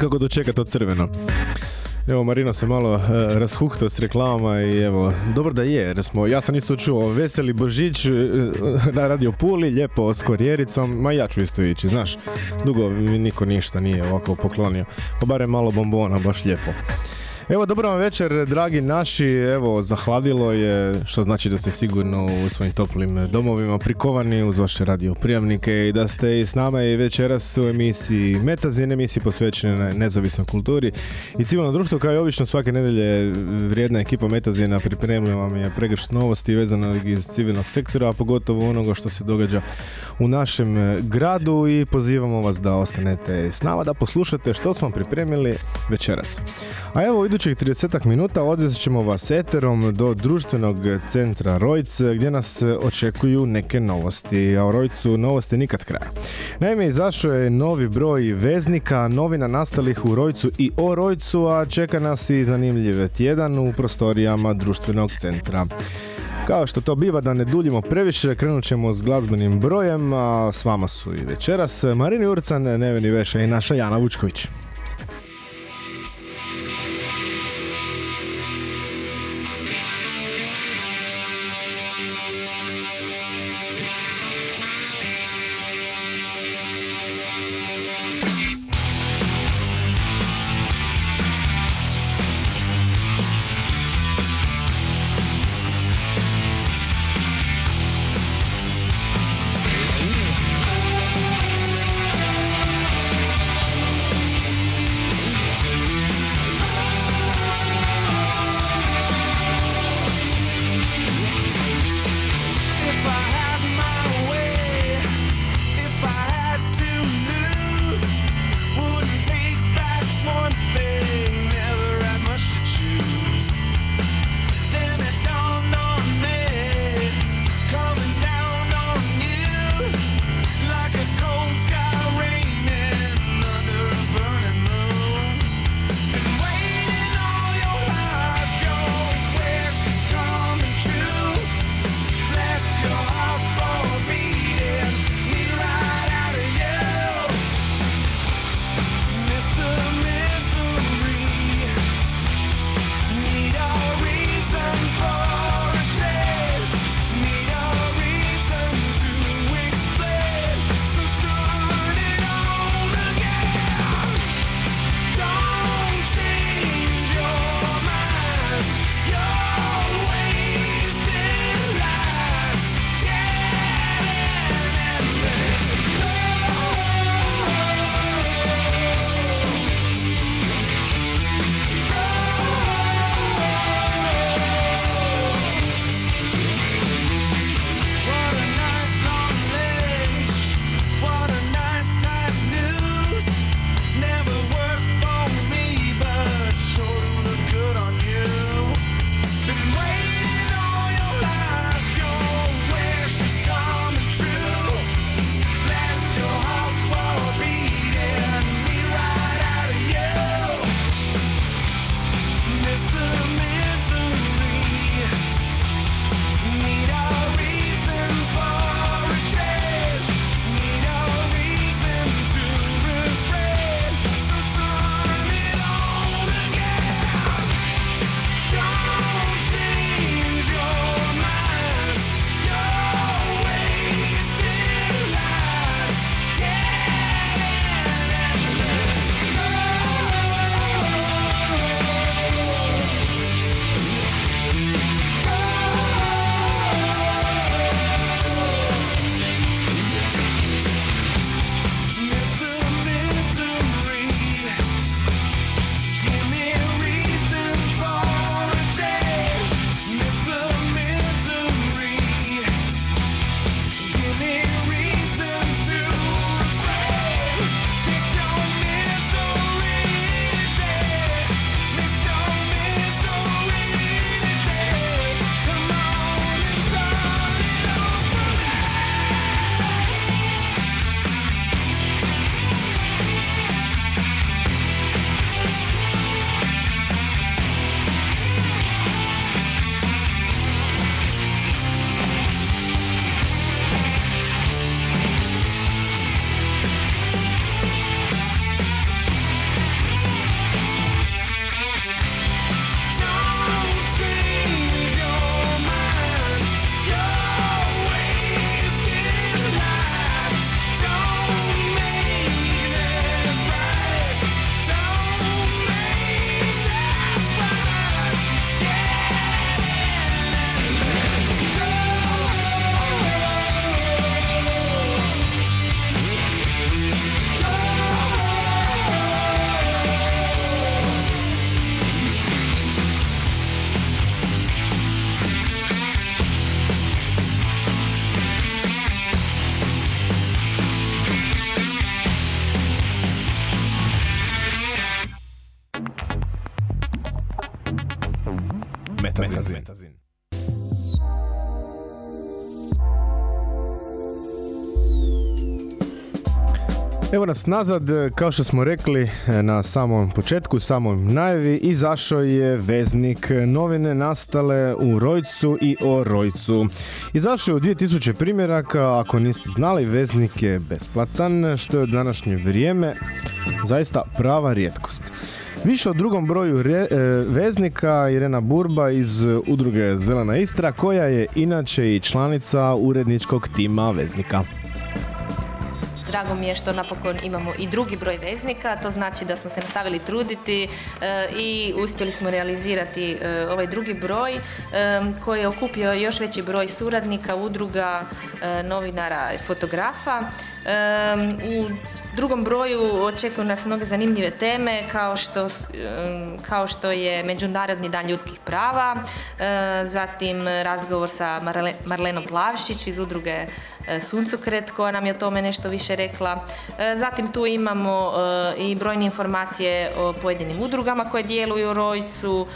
Nikako dočekat to crveno. Evo, Marina se malo rashuhtao s reklamama i evo, dobro da je, smo, ja sam isto čuo Veseli Božić uh, na Radio Puli, lijepo s korijericom, ma ja ću isto ići, znaš, dugo mi niko ništa nije ovako poklonio, pa barem malo bombona, baš lijepo. Evo, dobro vam večer, dragi naši. Evo, zahladilo je, što znači da ste sigurno u svojim toplim domovima prikovani uz vaše radio prijavnike i da ste i s nama i večeras u emisiji Metazin, emisiji posvećene nezavisnoj kulturi i civilno društvo. Kao i obično svake nedelje vrijedna ekipa Metazina pripremila vam je pregršt novosti vezano iz civilnog sektora, a pogotovo onoga što se događa u našem gradu i pozivamo vas da ostanete s nama, da poslušate što smo pripremili večeras. A evo, idu idućih 30 minuta odvest ćemo vas eterom do društvenog centra Rojc gdje nas očekuju neke novosti, a u Rojcu novosti nikad kraja. Naime, izašao je novi broj veznika, novina nastalih u Rojcu i o Rojcu, a čeka nas i zanimljiv tjedan u prostorijama društvenog centra. Kao što to biva da ne duljimo previše, krenut ćemo s glazbenim brojem, a s vama su i večeras Marini Urcan, Neveni Veša i naša Jana Vučković. Nas nazad, kao što smo rekli na samom početku, samom najavi, izašao je veznik novine nastale u Rojcu i o Rojcu. Izašao je u 2000 primjeraka, ako niste znali, veznik je besplatan, što je u današnje vrijeme zaista prava rijetkost. Više o drugom broju re- e, veznika Irena Burba iz udruge Zelena Istra, koja je inače i članica uredničkog tima veznika. Drago mi je što napokon imamo i drugi broj veznika, to znači da smo se nastavili truditi e, i uspjeli smo realizirati e, ovaj drugi broj e, koji je okupio još veći broj suradnika, udruga, novinara i fotografa. U drugom broju očekuju nas mnoge zanimljive teme kao što, kao što je Međunarodni dan ljudskih prava, e, zatim razgovor sa Marle- Marlenom Plavšić iz udruge e, Suncokret koja nam je o tome nešto više rekla. E, Zatim tu imamo i brojne informacije o pojedinim udrugama koje djeluju u Rojcu,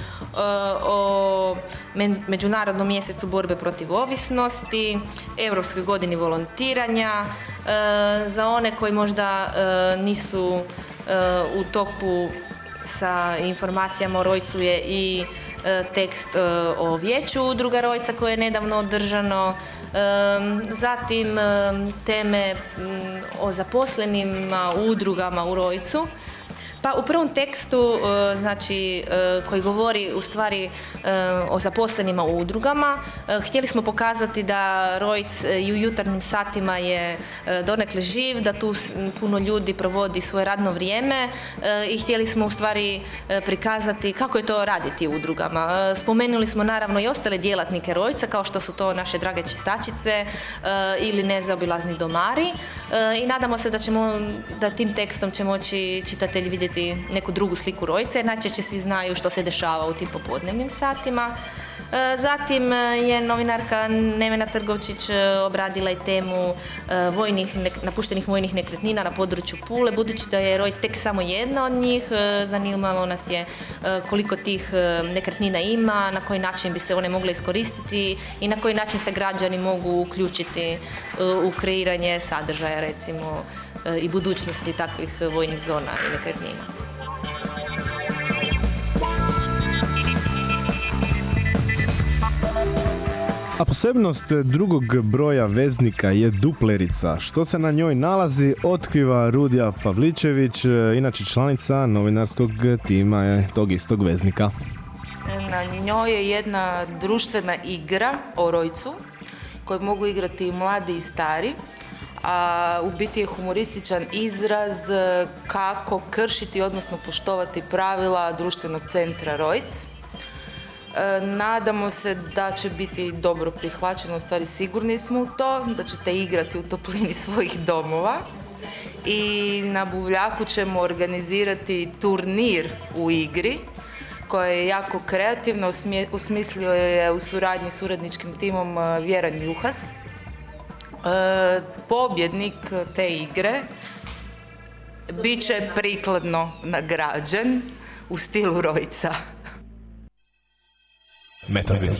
o men- Međunarodnom mjesecu borbe protiv ovisnosti, Europskoj godini volontiranja, e, za one koji možda e, nisu u toku sa informacijama o Rojcu je i tekst o vijeću udruga Rojca koje je nedavno održano, zatim em, teme m, o zaposlenima udrugama u Rojcu. Pa u prvom tekstu, e, znači, e, koji govori u stvari e, o zaposlenima u udrugama, htjeli smo pokazati da Rojc i u jutarnjim satima je donekle živ, da tu puno ljudi provodi svoje radno vrijeme i htjeli smo u stvari prikazati kako je to raditi u udrugama. Spomenuli smo naravno i ostale djelatnike Rojca, kao što su to naše drage čistačice ili nezaobilazni domari i nadamo se da ćemo, da tim tekstom će moći čitatelji vidjeti neku drugu sliku Rojca, jer najčešće svi znaju što se dešava u tim popodnevnim satima. E, Zatim e, je novinarka Nevena Trgovčić e, obradila i temu vojnih, napuštenih vojnih nekretnina na području Pule, budući da je Rojc tek samo jedna od njih, zanimalo nas je koliko tih nekretnina ima, na koji način bi se one mogle iskoristiti i na koji način se građani mogu uključiti u kreiranje sadržaja recimo i budućnosti takvih vojnih zona i nekretnina. A posebnost drugog broja veznika je duplerica. Što se na njoj nalazi, otkriva Rudija Pavličević, inače članica novinarskog tima e, tog istog veznika. Na njoj je jedna društvena igra o rojcu koju mogu igrati i mladi i stari. A u biti je humorističan izraz kako kršiti, odnosno poštovati pravila društvenog centra Rojc. E, Nadamo se da će biti dobro prihvaćeno, u stvari sigurni smo u to, da ćete igrati u toplini svojih domova. I na Buvljaku ćemo organizirati turnir u igri koje je jako kreativno, usmje- usmislio je u suradnji s uredničkim timom e, Vjeran Juhas. E, pobjednik te igre bit će prikladno nagrađen u stilu Rojca. Metazin.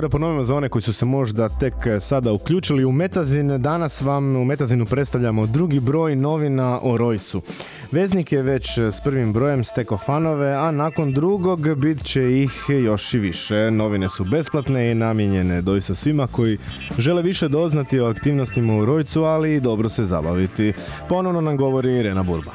Evo da ponovimo za one koji su se možda tek e, sada uključili u Metazin. Danas vam u Metazinu predstavljamo drugi broj novina o Rojcu. Veznik je već e, s prvim brojem stekao fanove, a nakon drugog bit će ih još i više. Novine su besplatne i namijenjene doista svima koji žele više doznati o aktivnostima u Rojcu, ali i dobro se zabaviti. Ponovno nam govori Irena Burba.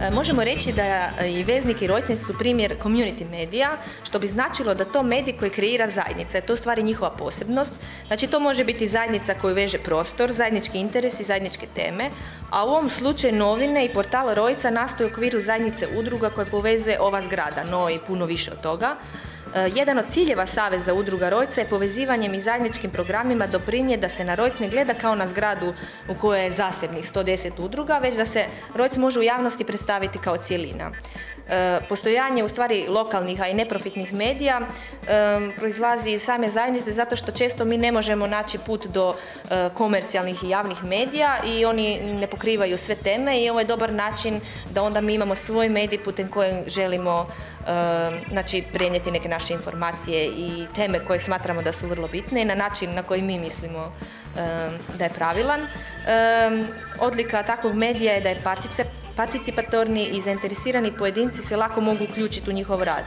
E, Možemo reći da e, i veznik i Rojtnic su primjer community medija, što bi značilo da to medij koji kreira zajednica, je to u stvari njihova posebnost. Znači to može biti zajednica koju veže prostor, zajednički interes i zajedničke teme, a u ovom slučaju novine i portal Rojca nastoji u okviru zajednice udruga koje povezuje ova zgrada, no i puno više od toga. E, Jedan od ciljeva Saveza udruga Rojca je povezivanjem i zajedničkim programima doprinje da se na Rojc ne gleda kao na zgradu u kojoj je zasebnih 110 udruga, već da se Rojc može u javnosti predstaviti kao cjelina. E, postojanje u stvari lokalnih, a i neprofitnih medija e, proizlazi iz same zajednice zato što često mi ne možemo naći put do e, komercijalnih i javnih medija i oni ne pokrivaju sve teme i ovo je dobar način da onda mi imamo svoj medij putem kojeg želimo znači prenijeti neke naše informacije i teme koje smatramo da su vrlo bitne i na način na koji mi mislimo da je pravilan. Odlika takvog medija je da je partice participatorni i zainteresirani pojedinci se lako mogu uključiti u njihov rad.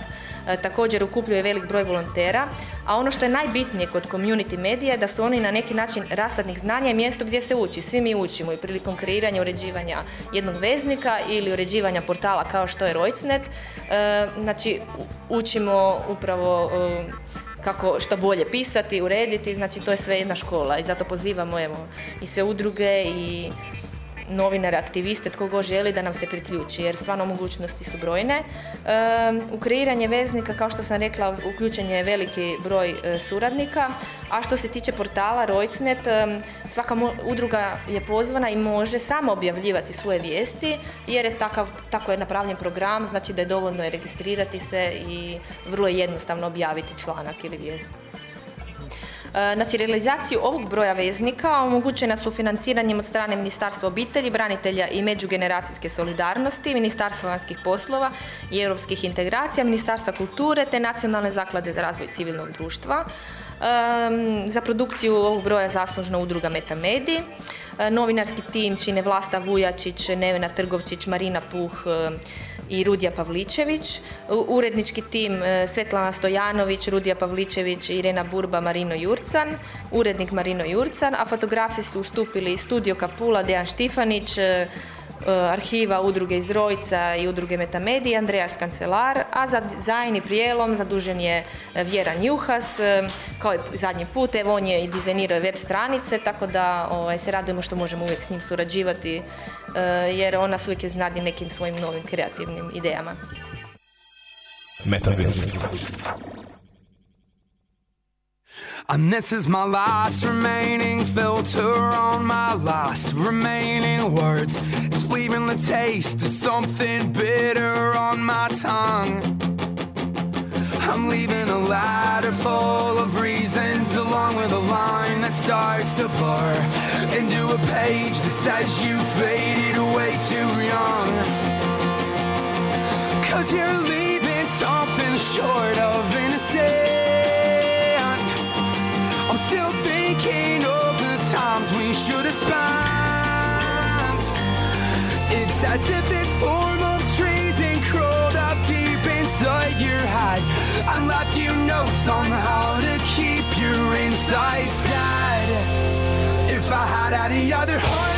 E, također ukupljuje velik broj volontera, a ono što je najbitnije kod community medija je da su oni na neki način rasadnih znanja i mjesto gdje se uči. Svi mi učimo i prilikom kreiranja, uređivanja jednog veznika ili uređivanja portala kao što je Rojcnet. E, znači, učimo upravo e, kako što bolje pisati, urediti, znači to je sve jedna škola i zato pozivamo i sve udruge i novinare, aktiviste, tko god želi da nam se priključi, jer stvarno mogućnosti su brojne. U kreiranje veznika, kao što sam rekla, uključen je veliki broj e, suradnika, a što se tiče portala Rojcnet, svaka udruga je pozvana i može sama objavljivati svoje vijesti, jer je takav, tako je napravljen program, znači da je dovoljno je registrirati se i vrlo je jednostavno objaviti članak ili vijest. E, Znači, realizaciju ovog broja veznika omogućena su financiranjem od strane Ministarstva obitelji, branitelja i međugeneracijske solidarnosti, Ministarstva vanjskih poslova i europskih integracija, Ministarstva kulture te Nacionalne zaklade za razvoj civilnog društva. Em, za produkciju ovog broja zaslužna udruga Metamedi. E, novinarski tim čine Vlasta Vujačić, Nevena Trgovčić, Marina Puh, e, i Rudija Pavličević, urednički tim e, Svetlana Stojanović, Rudija Pavličević, Irena Burba, Marino Jurcan, urednik Marino Jurcan, a fotografi su ustupili Studio Kapula, Dejan Štifanić, e, arhiva udruge iz Rojca i udruge Metamedij, Andreas Kancelar, a za dizajn i prijelom zadužen je e, Vjeran Juhas, e, kao i zadnji put, evo on je i dizajnirao web stranice, tako da ovaj, se radujemo što možemo uvijek s njim surađivati, e, jer on nas uvijek je znadi nekim svojim novim kreativnim idejama. Metazin. And this is my last remaining filter on my last remaining words. It's leaving the taste of something bitter on my tongue. I'm leaving a ladder full of reasons along with a line that starts to blur into a page that says you faded away too young. Cause you're leaving something short of innocent. Still thinking of the times we should have spent. It's as if this form of treason crawled up deep inside your head and left you notes on how to keep your insides dead. If I had any other heart,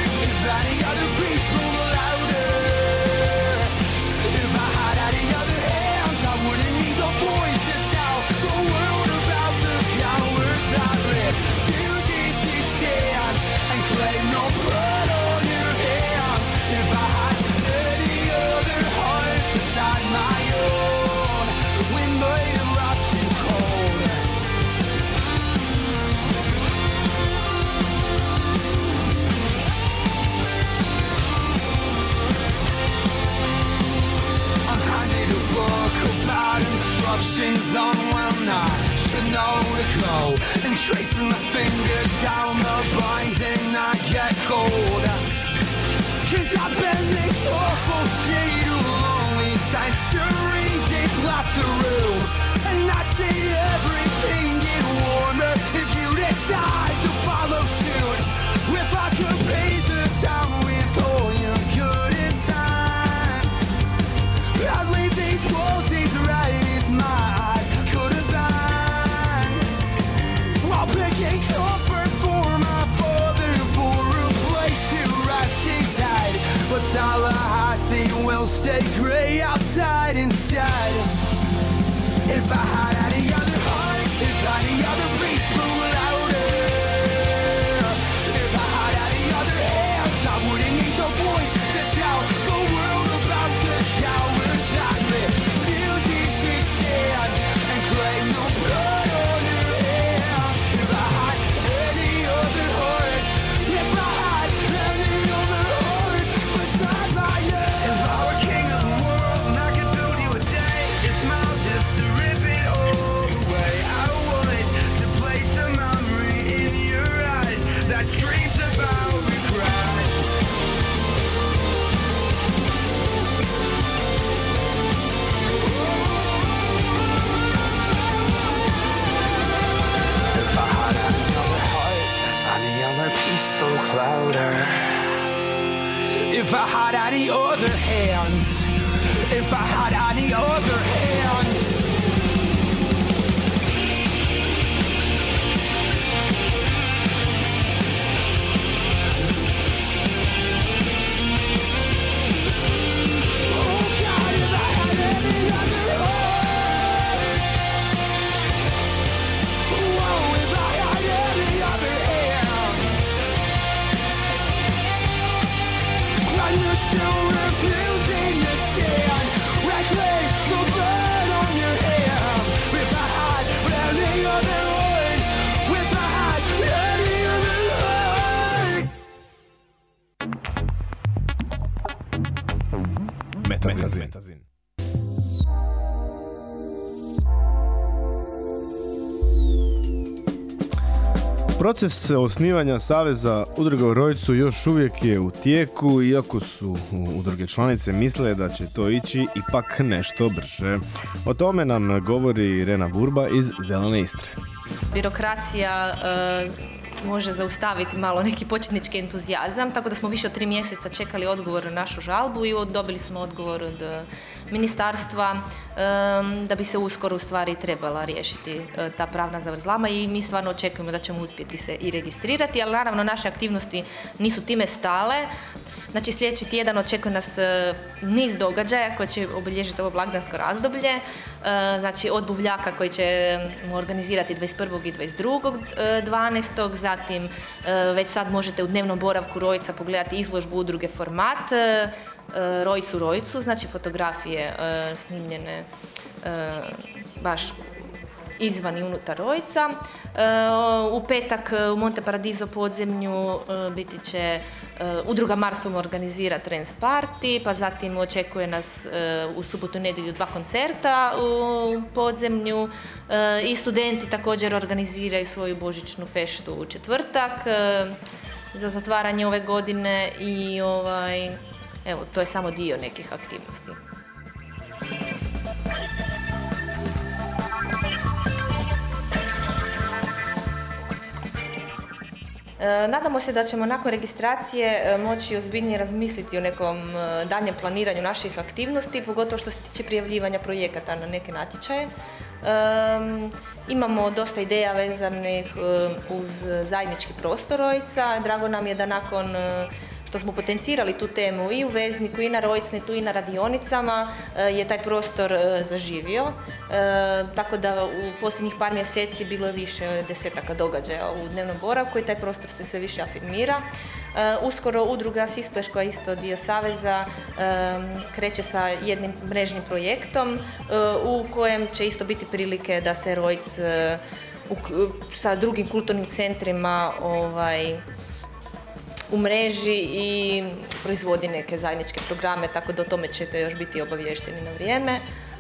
up in this awful shade of lonely sanctuary. You've left the room, and I see everything. Stay gray outside instead. If I had Metazin. Proces osnivanja Saveza udruga u Rojcu još uvijek je u tijeku, iako su udruge članice misle da će to ići ipak nešto brže. O tome nam govori Irena Burba iz Zelene Istre. birokracija e, može zaustaviti malo neki početnički entuzijazam, tako da smo više od tri mjeseca čekali odgovor na našu žalbu i dobili smo odgovor od e, ministarstva da bi se uskoro u stvari trebala riješiti e, ta pravna zavrzlama i mi stvarno očekujemo da ćemo uspjeti se i registrirati, ali naravno naše aktivnosti nisu time stale. Znači sljedeći tjedan očekuje nas e, niz događaja koji će obilježiti ovo blagdansko razdoblje. Znači od buvljaka koji će organizirati 21. i 22. e, 12. Zatim e, već sad možete u dnevnom boravku Rojca pogledati izložbu udruge Format, e, e, Rojcu Rojcu, znači fotografije snimljene baš izvan i unutar Rojca. E, u petak e, u Monte Paradiso podzemlju e, biti će Udruga Marsum organizira Trans Party, pa zatim očekuje nas u subotu i nedjelju dva koncerta u podzemlju i studenti također organiziraju svoju božićnu feštu u četvrtak za zatvaranje ove godine i ovaj, evo, to je samo dio nekih aktivnosti. Nadamo se da ćemo nakon registracije e, moći ozbiljnije razmisliti o nekom e, daljem planiranju naših aktivnosti, pogotovo što se tiče prijavljivanja projekata na neke natječaje. Imamo dosta ideja vezanih e, uz zajednički prostor. Drago nam je da nakon e, što smo potencirali tu temu i u Vezniku i na Rojcnetu i na radionicama e, je taj prostor e, zaživio. E, Tako da u posljednjih par mjeseci bilo je više desetaka događaja u dnevnom boravku i taj prostor se sve više afirmira. Uskoro udruga Sispleš koja je isto dio Saveza kreće sa jednim mrežnim projektom u kojem će isto biti prilike da se Rojc sa drugim kulturnim centrima ovaj, u mreži i proizvodi neke zajedničke programe, tako da o tome ćete još biti obavješteni na vrijeme.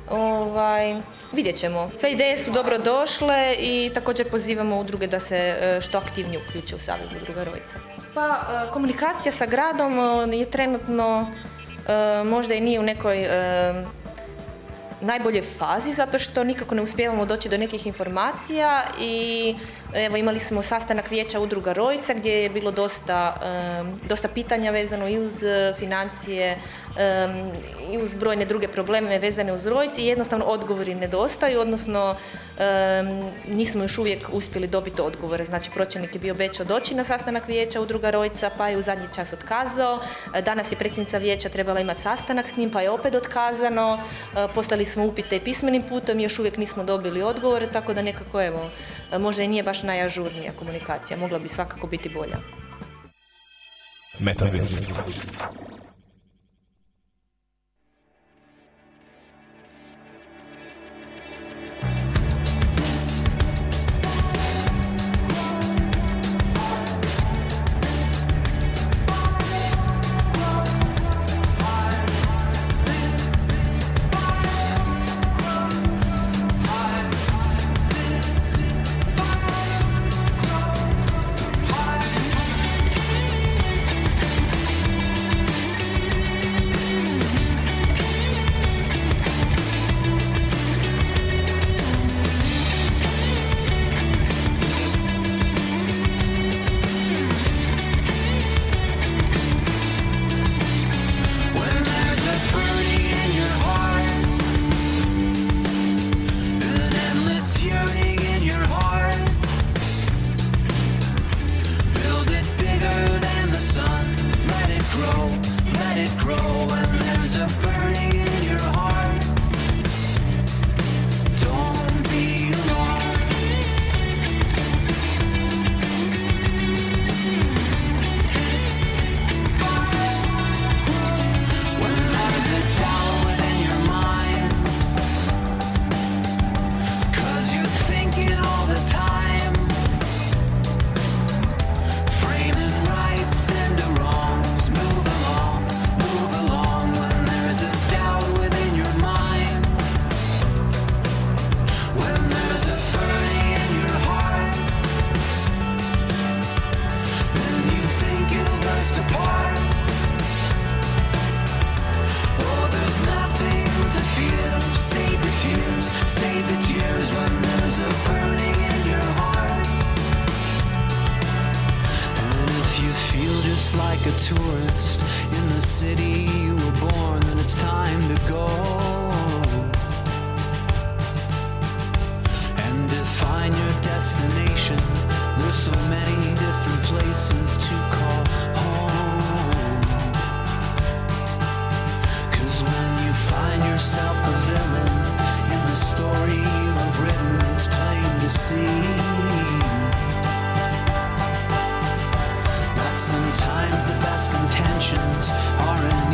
Ovaj, vidjet ćemo. Sve ideje su dobro došle i također pozivamo udruge da se e, što aktivnije uključe u Savez udruga Rojca. Pa, e, komunikacija sa gradom e, je trenutno možda i nije u nekoj e, najboljoj fazi zato što nikako ne uspijevamo doći do nekih informacija i evo imali smo sastanak vijeća udruga Rojica gdje je bilo dosta, dosta pitanja vezano i uz e, financije i uz brojne druge probleme vezane uz Rojc i jednostavno odgovori nedostaju, odnosno nismo još uvijek uspjeli dobiti odgovore. Znači pročelnik je bio obećao doći na sastanak vijeća udruga Rojca pa je u zadnji čas otkazao. E, Danas je predsjednica vijeća trebala imati sastanak s njim pa je opet otkazano. E, Poslali smo upite pismenim putem, još uvijek nismo dobili odgovore, tako da nekako evo, možda i nije baš najažurnija komunikacija, mogla bi svakako biti bolja. Metazin. A tourist in the city you were born, then it's time to go. And define your destination. There's so many different places to call home. Cause when you find yourself a villain in the story you have written, it's plain to see sometimes the best intentions are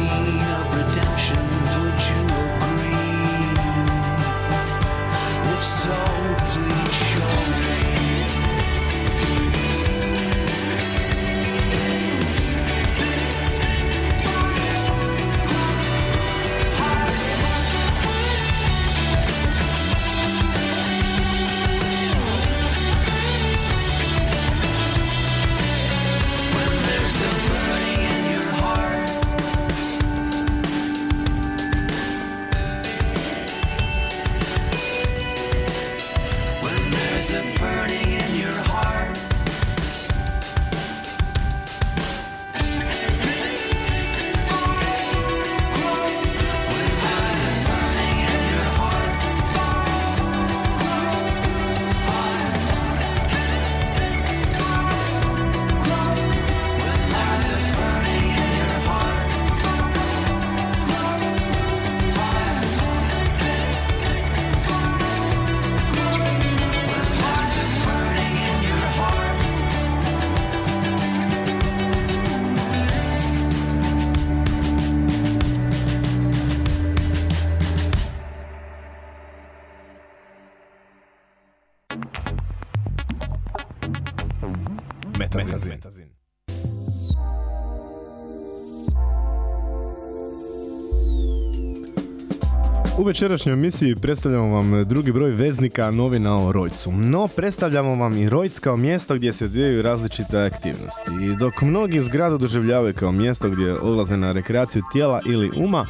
večerašnjoj emisiji predstavljamo vam drugi broj veznika novina o Rojcu. No, predstavljamo vam i Rojc kao mjesto gdje se odvijaju različite aktivnosti. I dok mnogi zgradu doživljavaju kao mjesto gdje odlaze na rekreaciju tijela ili uma,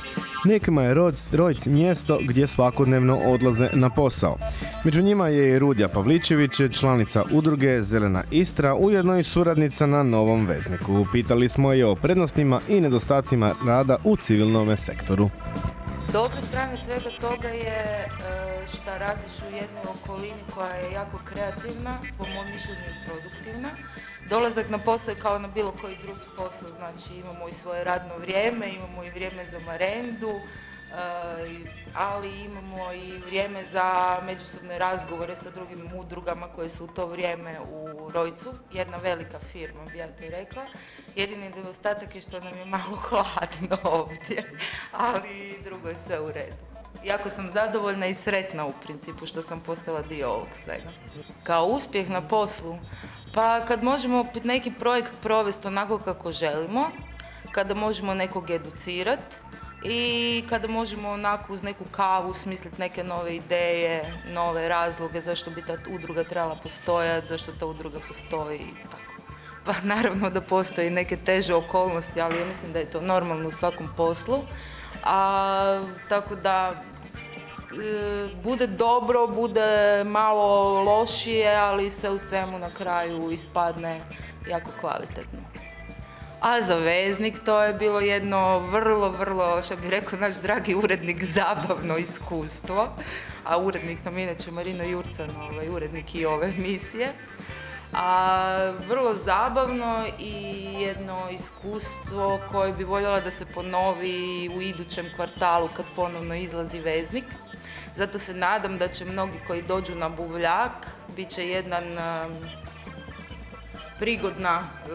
nekima je Rojc, Rojc mjesto gdje svakodnevno odlaze na posao. Među njima je i Rudja Pavličević, članica udruge Zelena Istra, ujedno i suradnica na novom vezniku. Pitali smo je o prednostima i nedostacima rada u civilnom sektoru. Dobra strana svega toga je e, šta radiš u jednoj okolini koja je jako kreativna, po mom mišljenju i produktivna. Dolazak na posao je kao na bilo koji drugi posao, znači imamo i svoje radno vrijeme, imamo i vrijeme za marendu, e, ali imamo i vrijeme za međusobne razgovore sa drugim udrugama koje su u to vrijeme u Rojcu, jedna velika firma bi ja to rekla. Jedini nedostatak je što nam je malo hladno ovdje, ali drugo je sve u redu. Jako sam zadovoljna i sretna u principu što sam postala dio ovog svega. Kao uspjeh na poslu, pa kad možemo neki projekt provesti onako kako želimo, kada možemo nekog educirati i kada možemo onako uz neku kavu smisliti neke nove ideje, nove razloge zašto bi ta udruga trebala postojati, zašto ta udruga postoji i tako. Pa naravno da postoji neke teže okolnosti, ali ja mislim da je to normalno u svakom poslu. A, tako da e, bude dobro, bude malo lošije, ali sve u svemu na kraju ispadne jako kvalitetno. A za veznik to je bilo jedno vrlo, vrlo, što bi rekao naš dragi urednik, zabavno iskustvo. A urednik nam inače Marino Jurcan, ovaj, urednik i ove emisije. A vrlo zabavno i jedno iskustvo koje bi voljela da se ponovi u idućem kvartalu kad ponovno izlazi veznik. Zato se nadam da će mnogi koji dođu na buvljak, bit će jedan um, prigodna e,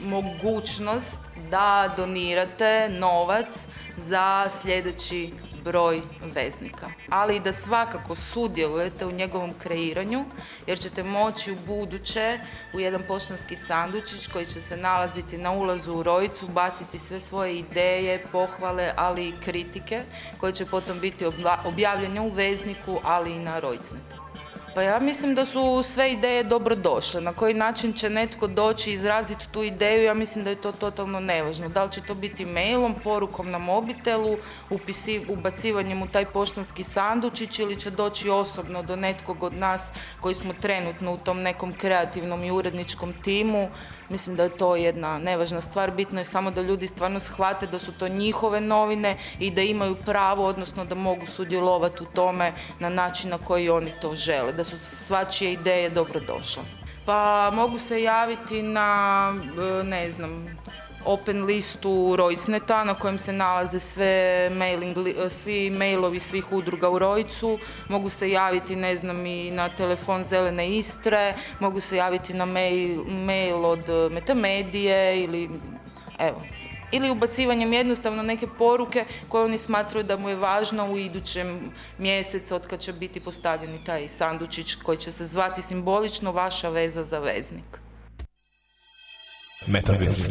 mogućnost da donirate novac za sljedeći broj veznika. Ali i da svakako sudjelujete u njegovom kreiranju jer ćete moći u buduće u jedan poštanski sandučić koji će se nalaziti na ulazu u rojicu baciti sve svoje ideje, pohvale, ali i kritike koje će potom biti objavljene u vezniku, ali i na rojcnetu. Pa ja mislim da su sve ideje dobro došle. Na koji način će netko doći i izraziti tu ideju, ja mislim da je to totalno nevažno. Da li će to biti mailom, porukom na mobitelu, ubacivanjem u taj poštanski sandučić ili će doći osobno do netkog od nas koji smo trenutno u tom nekom kreativnom i uredničkom timu. Mislim da je to jedna nevažna stvar. Bitno je samo da ljudi stvarno shvate da su to njihove novine i da imaju pravo, odnosno da mogu sudjelovati u tome na način na koji oni to žele. Da su svačije ideje dobrodošle. Pa mogu se javiti na, e, ne znam, open listu Rojsneta na kojem se nalaze sve mailing, li- svi mailovi svih udruga u Rojcu. Mogu se javiti, ne znam, i na telefon Zelene Istre, mogu se javiti na mail, mail od Metamedije ili, evo, ili ubacivanjem jednostavno neke poruke koje oni smatraju da mu je važno u idućem mjesecu od kad će biti postavljeni taj sandučić koji će se zvati simbolično vaša veza za veznik. Metaverso.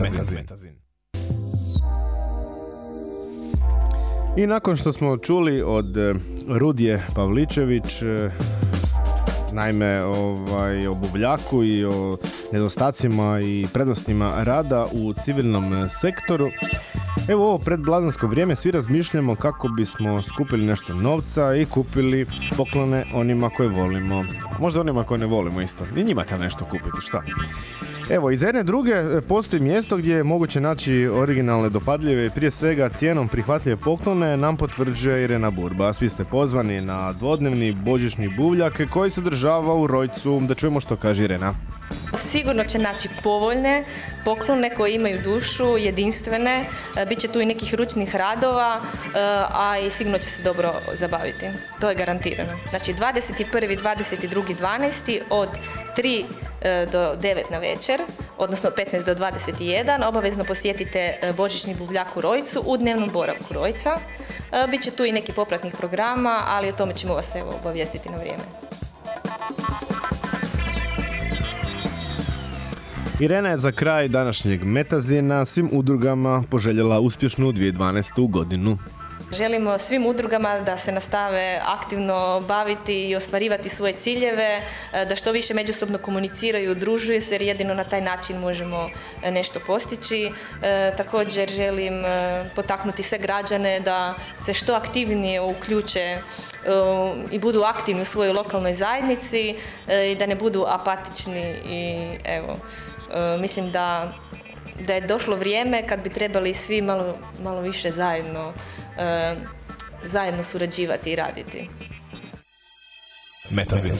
Metazin. I nakon što smo čuli od e, Rudije Pavličević, e, naime ovaj, o buvljaku i o nedostacima i prednostima rada u civilnom e, sektoru, Evo ovo predblagdansko vrijeme svi razmišljamo kako bismo skupili nešto novca i kupili poklone onima koje volimo. Možda onima koje ne volimo isto. I njima treba nešto kupiti, šta? Evo, iz jedne druge e, postoji mjesto gdje je moguće naći originalne, dopadljive i prije svega cijenom prihvatljive poklone, nam potvrđuje Irena Burba. Svi ste pozvani na dvodnevni božićni buvljak koji se održava u Rojcu. Da čujemo što kaže Irena. Sigurno će naći povoljne poklone koje imaju dušu, jedinstvene, e, bit će tu i nekih ručnih radova, e, a i sigurno će se dobro zabaviti. To je garantirano. Znači 21. 22. 12. od 3 e, do 9 na večer, odnosno od 15 do 21, obavezno posjetite Božićni buvljak u Rojcu u dnevnom boravku Rojca. Biće tu i neki popratnih programa, ali o tome ćemo vas evo obavijestiti na vrijeme. Irena je za kraj današnjeg metazina svim udrugama poželjela uspješnu 2012. godinu. Želimo svim udrugama da se nastave aktivno baviti i ostvarivati svoje ciljeve, e, da što više međusobno komuniciraju i udružuju se jer jedino na taj način možemo e, nešto postići. E, Također želim potaknuti sve građane da se što aktivnije uključe i budu aktivni u svojoj lokalnoj zajednici i da ne budu apatični i evo, mislim da da je došlo vrijeme kad bi trebali svi malo, malo više zajedno, e, zajedno surađivati i raditi. Metazin.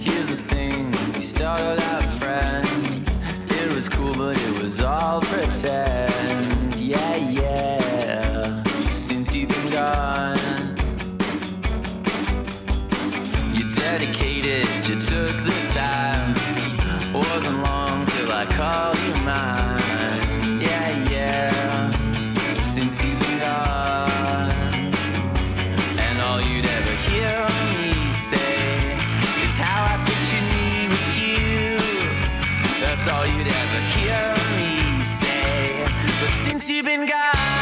Here's the thing, we started out friends. It was cool, but it was all pretend. that's all you'd ever hear me say. But since you've been gone.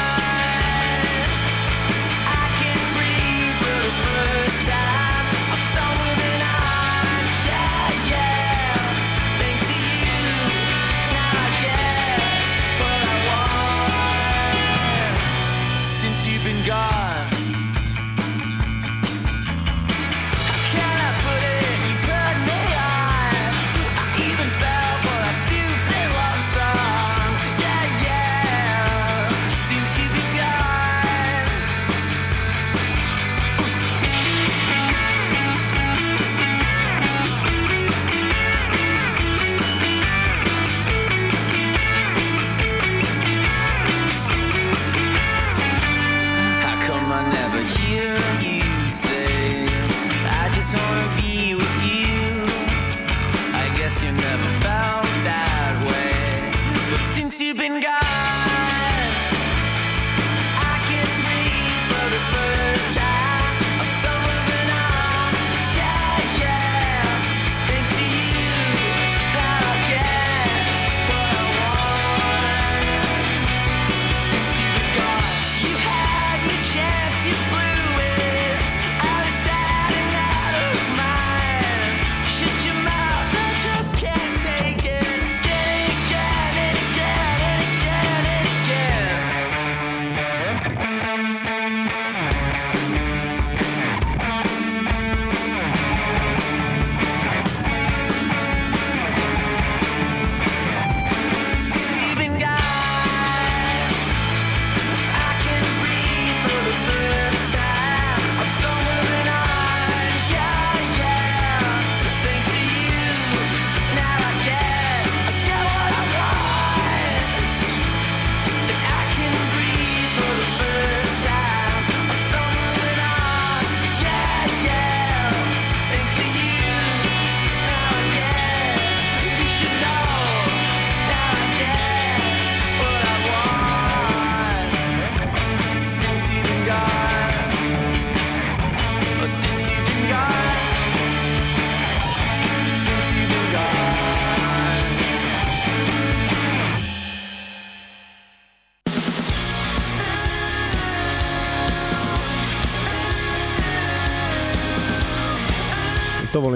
you play.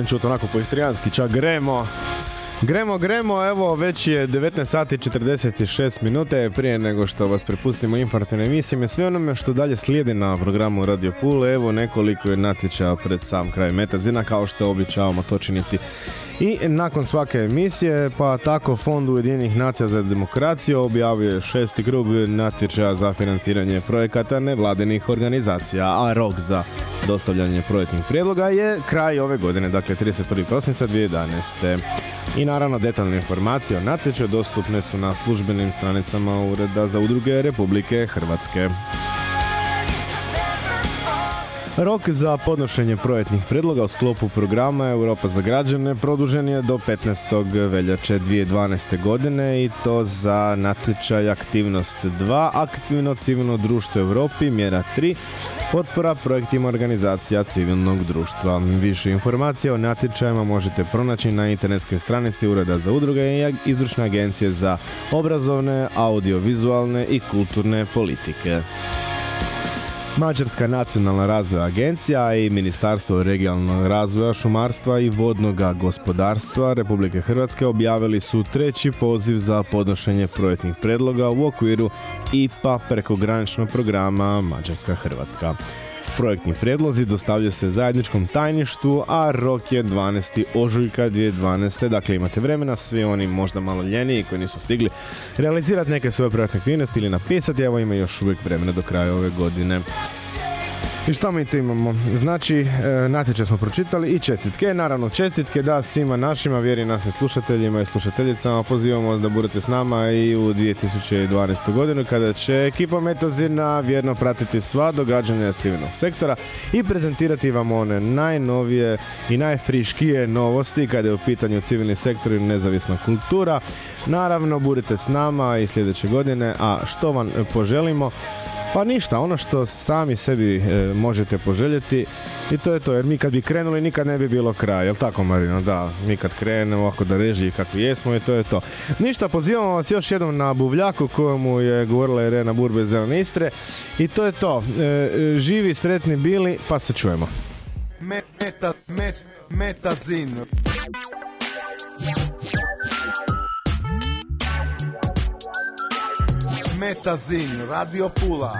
Čuti onako po istrijanski, čak gremo. Gremo, gremo, evo već je 19 sati 46 minute prije nego što vas prepustimo informativne emisije. Sve onome što dalje slijedi na programu Radio Pule, evo nekoliko je natječaja pred sam kraj metazina kao što običavamo to činiti i nakon svake emisije, pa tako Fond Ujedinjenih nacija za demokraciju objavio šesti krug natječaja za financiranje projekata nevladinih organizacija, a rok za dostavljanje projektnih prijedloga je kraj ove godine, dakle 31. prosinca 2011. I naravno detaljne informacije o natječaju dostupne su na službenim stranicama Ureda za udruge Republike Hrvatske. Rok za podnošenje projektnih predloga u sklopu programa Europa za građane produžen je do 15. veljače 2012. godine i to za natječaj aktivnost 2, aktivno civilno društvo Europi, mjera 3, potpora projektima organizacija civilnog društva. Više informacija o natječajima možete pronaći na internetskoj stranici Ureda za udruge i izvršne agencije za obrazovne, audiovizualne i kulturne politike. Mađarska nacionalna razvoja agencija i Ministarstvo regionalnog razvoja, šumarstva i vodnog gospodarstva Republike Hrvatske objavili su treći poziv za podnošenje projektnih predloga u okviru IPA prekograničnog programa Mađarska-Hrvatska. Projektni prijedlozi dostavljaju se zajedničkom tajništvu, a rok je 12. ožujka 2012. Dakle, imate vremena, svi oni možda malo ljeniji koji nisu stigli realizirati neke svoje projektne aktivnosti ili napisati, evo ima još uvijek vremena do kraja ove godine. I što mi tu imamo? Znači, e, natječaj smo pročitali i čestitke. Naravno, čestitke da svima našima, vjeri našim slušateljima i slušateljicama. Pozivamo da budete s nama i u 2012. godinu kada će ekipa Metazina vjerno pratiti sva događanja civilnog sektora i prezentirati vam one najnovije i najfriškije novosti kada je u pitanju civilni sektor i nezavisna kultura. Naravno, budite s nama i sljedeće godine, a što vam poželimo? Pa ništa, ono što sami sebi e, možete poželjeti i to je to, jer mi kad bi krenuli nikad ne bi bilo kraja, jel tako Marino? Da, mi kad krenemo ovako da režiji kakvi jesmo i to je to. Ništa, pozivamo vas još jednom na Buvljaku kojemu je govorila Irena Burbe iz Istre i to je to. E, e, živi, sretni bili, pa se čujemo. Meta, met, metazin. Metazin, Radio Pula,